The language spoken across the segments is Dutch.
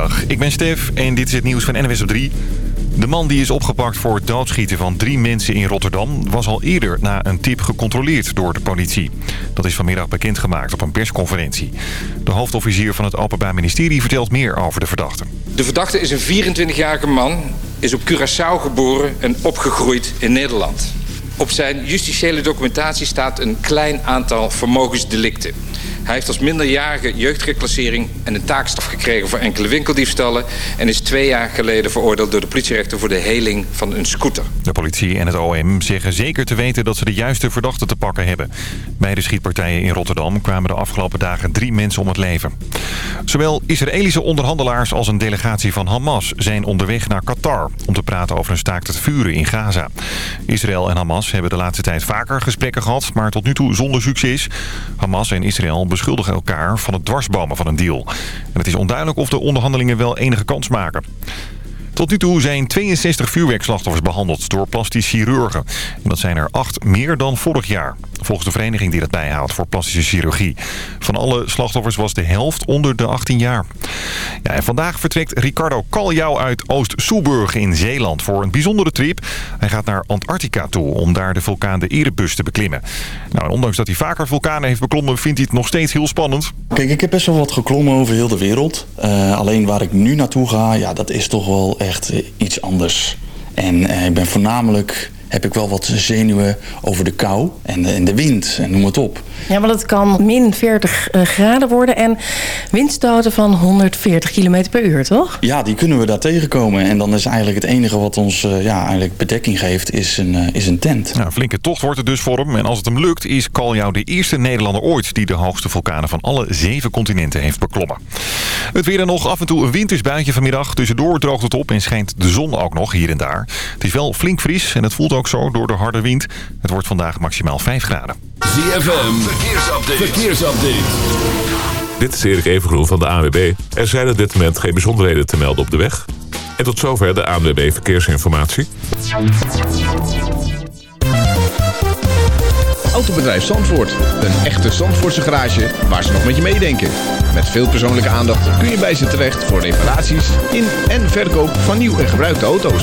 Goedemiddag, ik ben Stef en dit is het nieuws van NWS op 3. De man die is opgepakt voor het doodschieten van drie mensen in Rotterdam... was al eerder na een tip gecontroleerd door de politie. Dat is vanmiddag bekendgemaakt op een persconferentie. De hoofdofficier van het Openbaar Ministerie vertelt meer over de verdachte. De verdachte is een 24-jarige man, is op Curaçao geboren en opgegroeid in Nederland. Op zijn justitiële documentatie staat een klein aantal vermogensdelicten. Hij heeft als minderjarige jeugdreclassering en een taakstraf gekregen voor enkele winkeldiefstallen... en is twee jaar geleden veroordeeld door de politierechter voor de heling van een scooter. De politie en het OM zeggen zeker te weten dat ze de juiste verdachte te pakken hebben. Bij de schietpartijen in Rotterdam kwamen de afgelopen dagen drie mensen om het leven. Zowel Israëlische onderhandelaars als een delegatie van Hamas zijn onderweg naar Qatar... om te praten over een staakt het vuren in Gaza. Israël en Hamas hebben de laatste tijd vaker gesprekken gehad... maar tot nu toe zonder succes. Hamas en Israël beschuldigen elkaar van het dwarsbomen van een deal. En het is onduidelijk of de onderhandelingen wel enige kans maken. Tot nu toe zijn 62 vuurwerkslachtoffers behandeld door plastisch chirurgen. En dat zijn er acht meer dan vorig jaar. Volgens de vereniging die dat bijhoudt voor plastische chirurgie. Van alle slachtoffers was de helft onder de 18 jaar. Ja, en vandaag vertrekt Ricardo Kaljau uit Oost-Soeburg in Zeeland voor een bijzondere trip. Hij gaat naar Antarctica toe om daar de vulkaan de Erebus te beklimmen. Nou, ondanks dat hij vaker vulkanen heeft beklommen, vindt hij het nog steeds heel spannend. Kijk, ik heb best wel wat geklommen over heel de wereld. Uh, alleen waar ik nu naartoe ga, ja, dat is toch wel uh, iets anders. En uh, ik ben voornamelijk heb ik wel wat zenuwen over de kou en de, en de wind en noem het op. Ja, maar het kan min 40 uh, graden worden en windstoten van 140 km per uur, toch? Ja, die kunnen we daar tegenkomen. En dan is eigenlijk het enige wat ons uh, ja, eigenlijk bedekking geeft, is een, uh, is een tent. Nou, flinke tocht wordt het dus voor hem. En als het hem lukt, is Kaljau de eerste Nederlander ooit... die de hoogste vulkanen van alle zeven continenten heeft beklommen. Het weer dan nog af en toe een wintersbuitje vanmiddag. Tussendoor droogt het op en schijnt de zon ook nog hier en daar. Het is wel flink fris en het voelt ook zo door de harde wind. Het wordt vandaag maximaal 5 graden. ZFM, verkeersupdate. verkeersupdate. Dit is Erik Evengroen van de ANWB. Er zijn op dit moment geen bijzonderheden te melden op de weg. En tot zover de ANWB Verkeersinformatie. Autobedrijf Zandvoort. Een echte Zandvoortse garage waar ze nog met je meedenken. Met veel persoonlijke aandacht kun je bij ze terecht voor reparaties in en verkoop van nieuw en gebruikte auto's.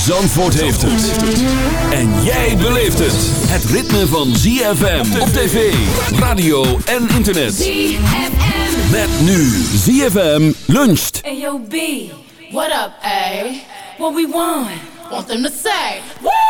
Zandvoort heeft het. En jij beleeft het. Het ritme van ZFM op tv, radio en internet. ZFM. Met nu ZFM luncht. Hey yo B, what up A? What we want? Want them to say. Woo!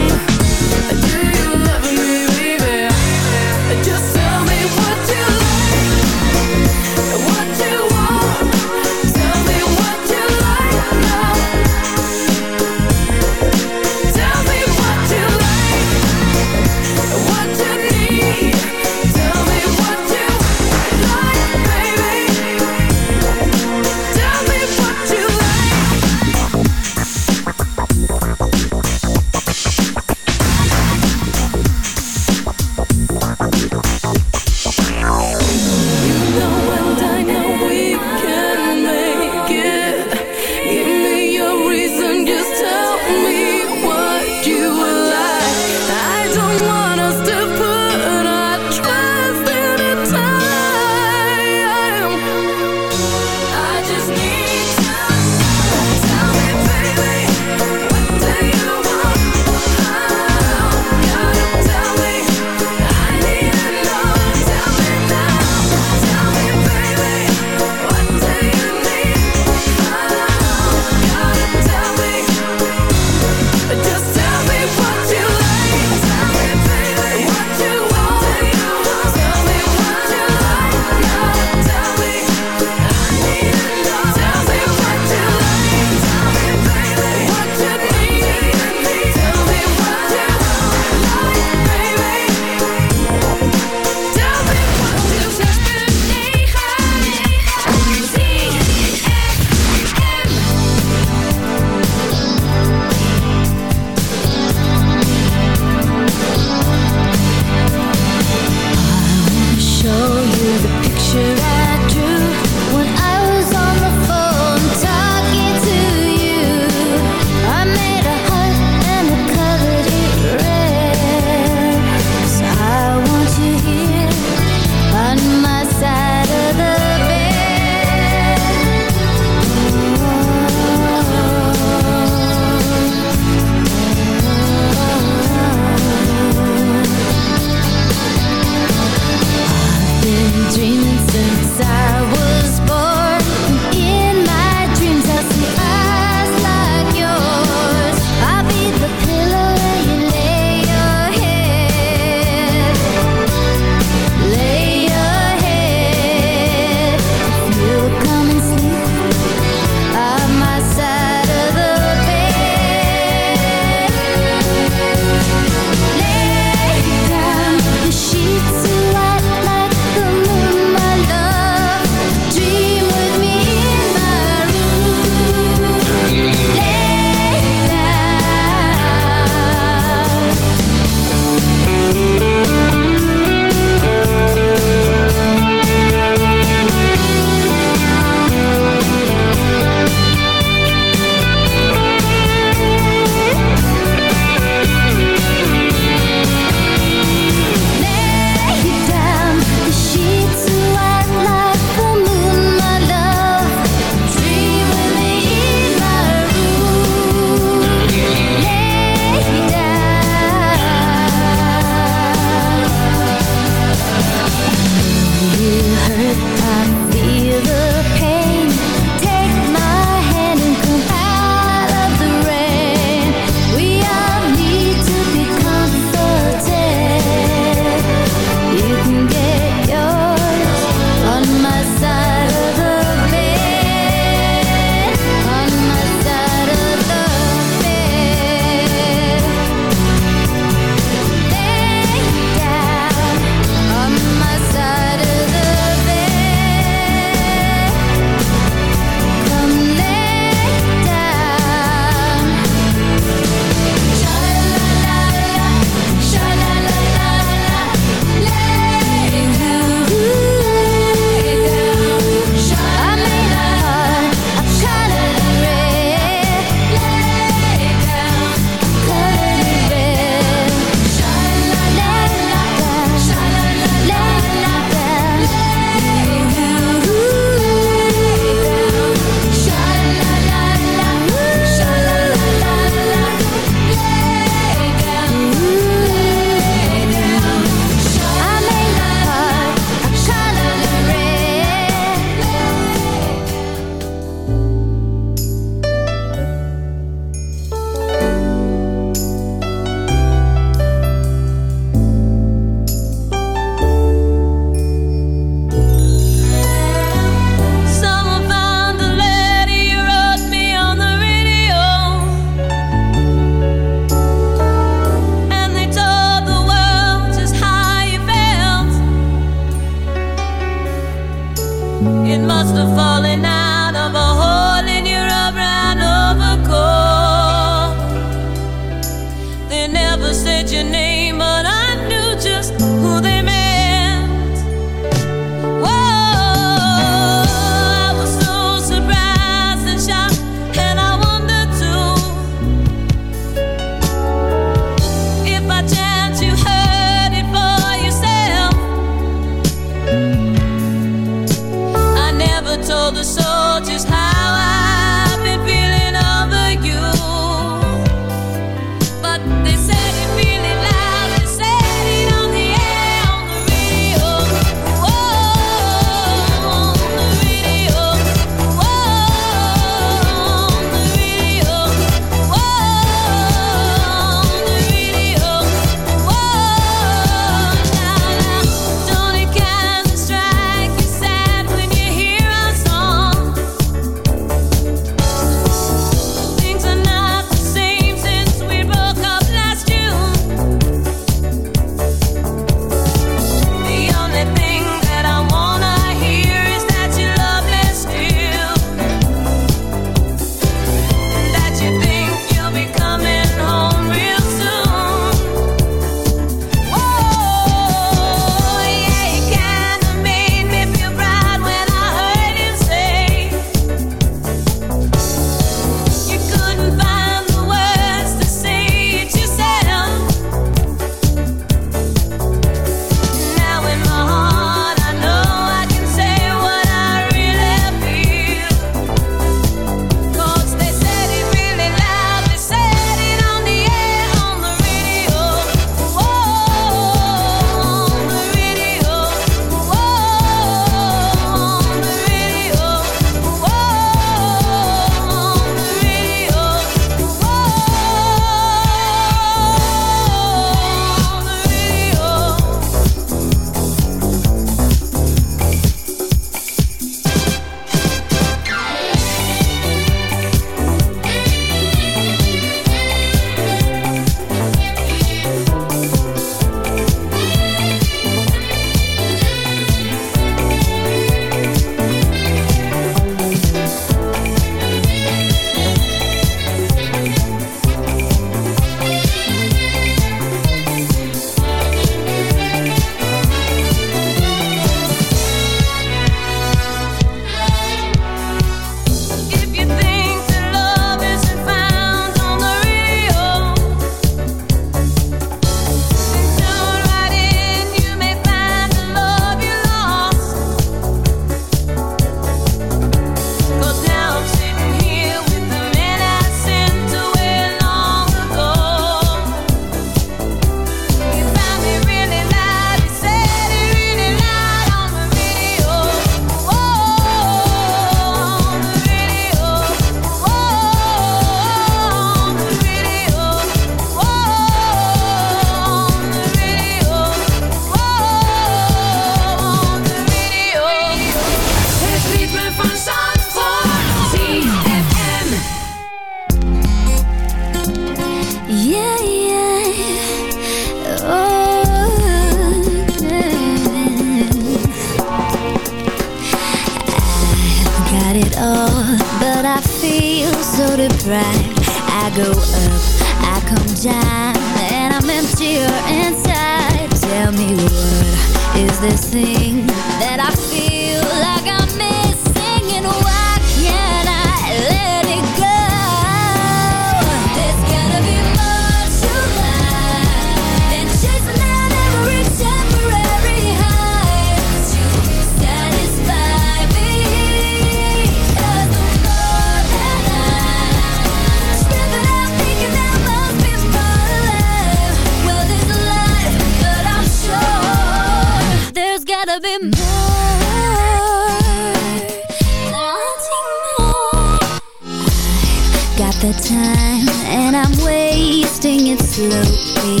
It slowly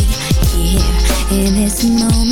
here in this moment.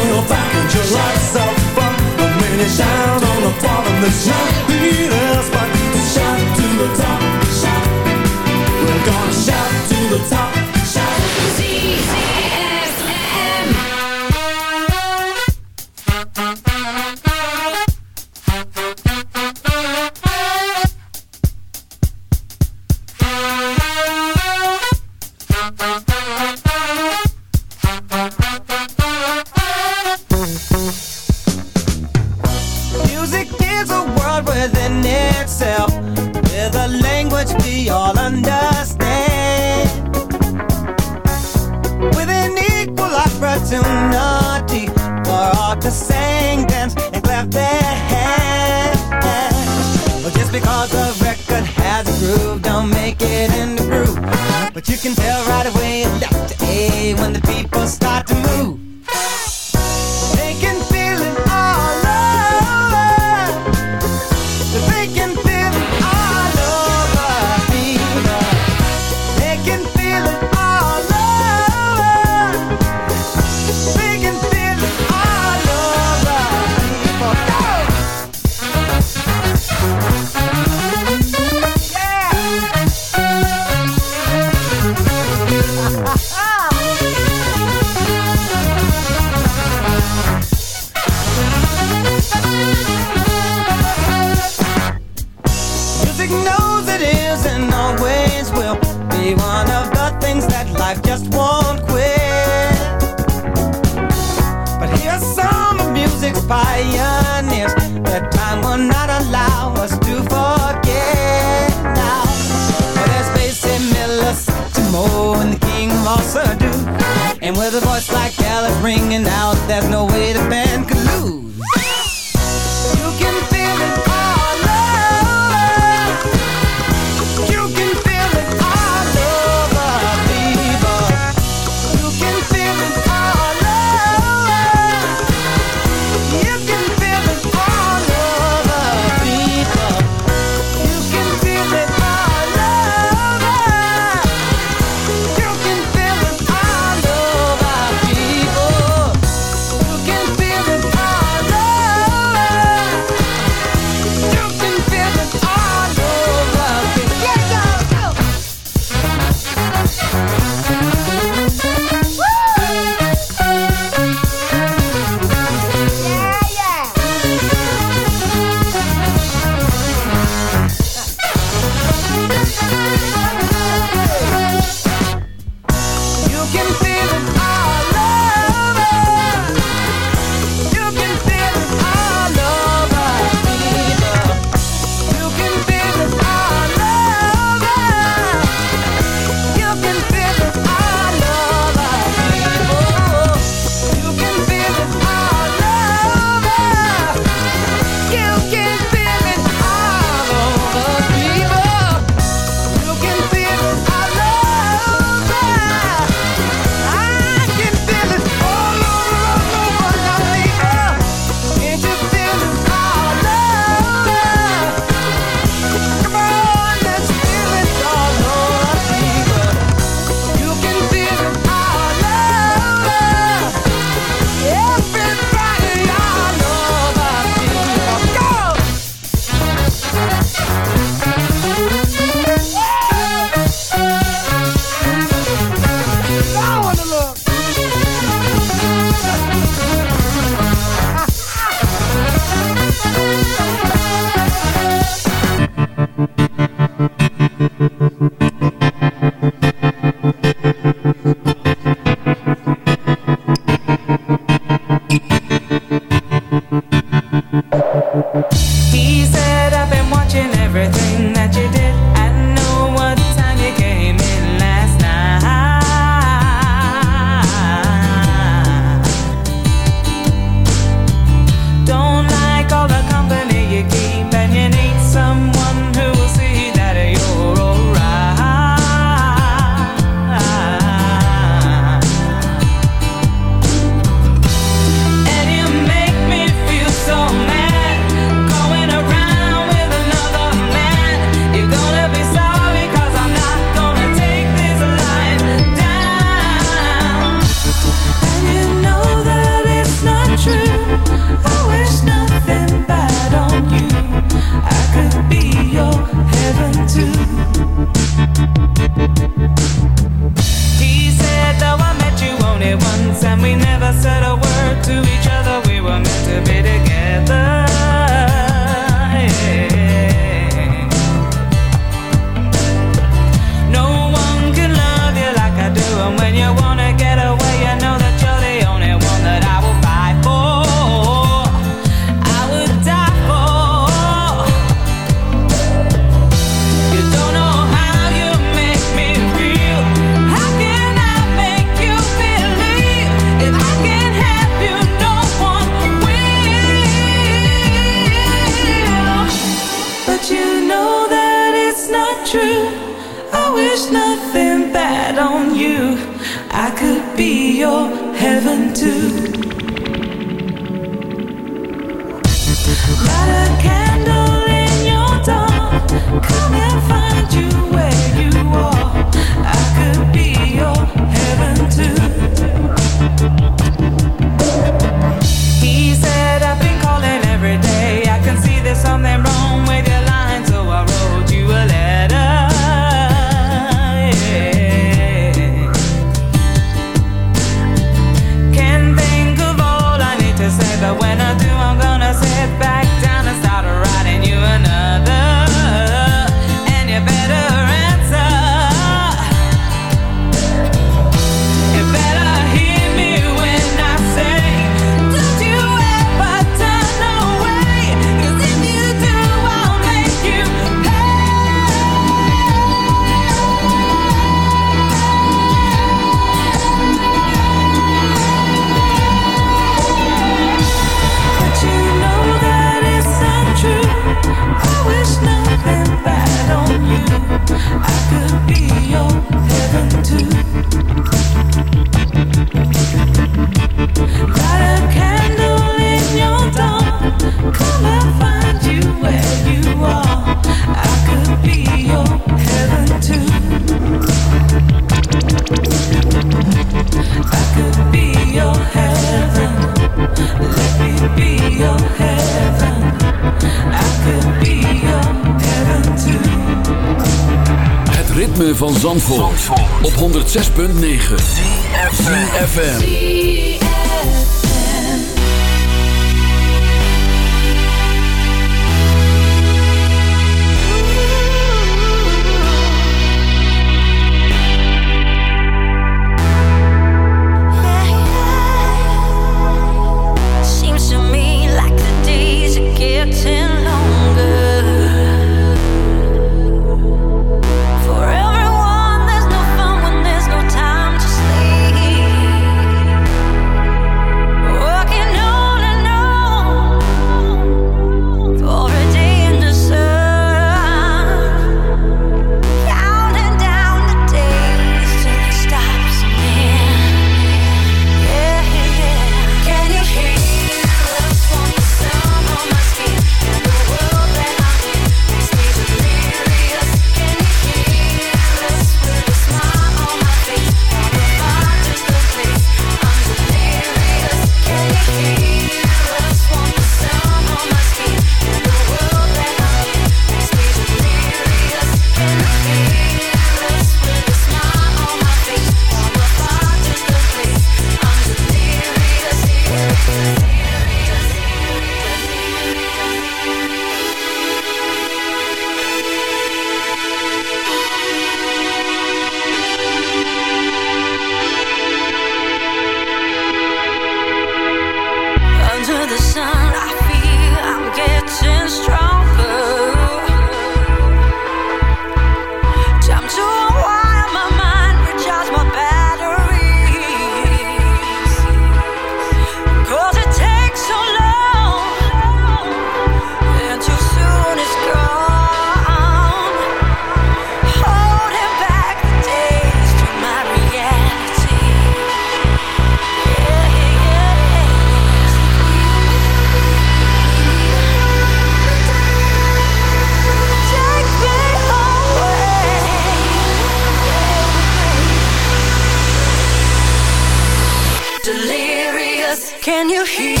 You hear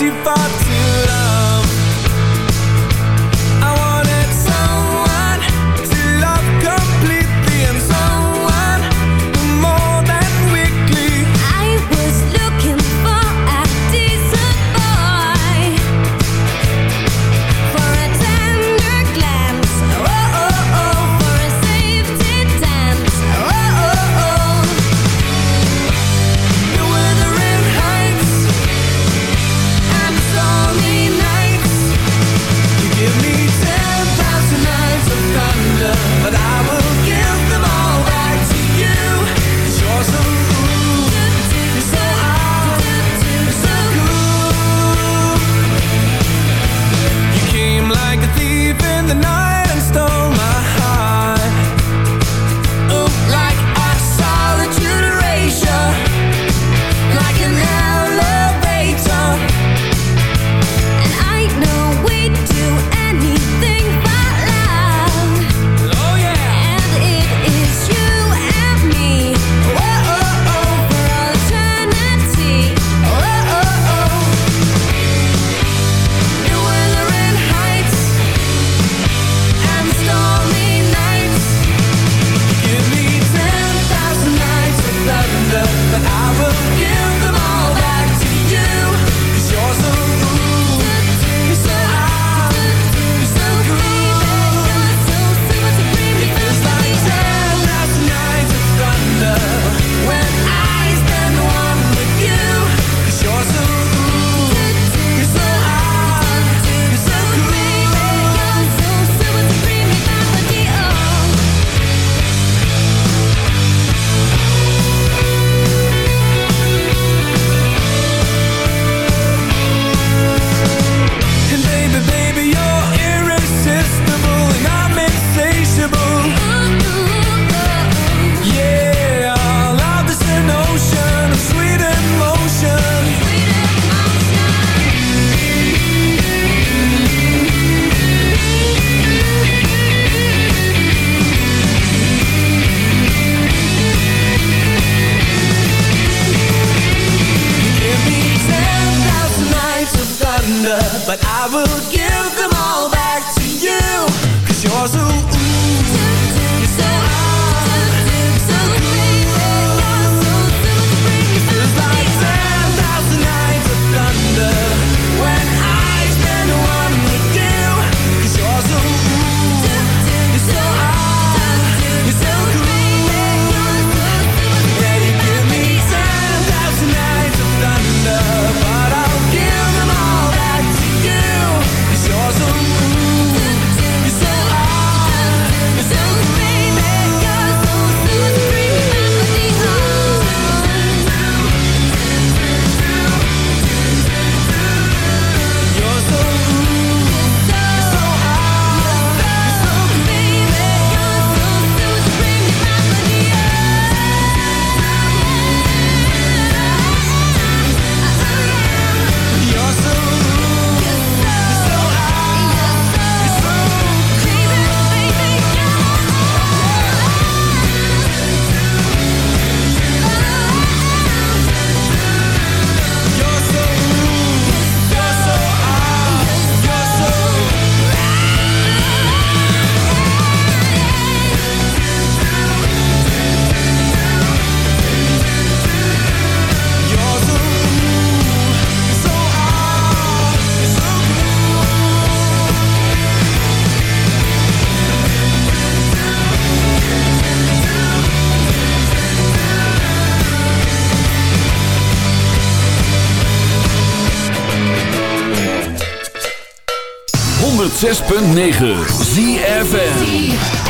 too far 106.9 ZFM.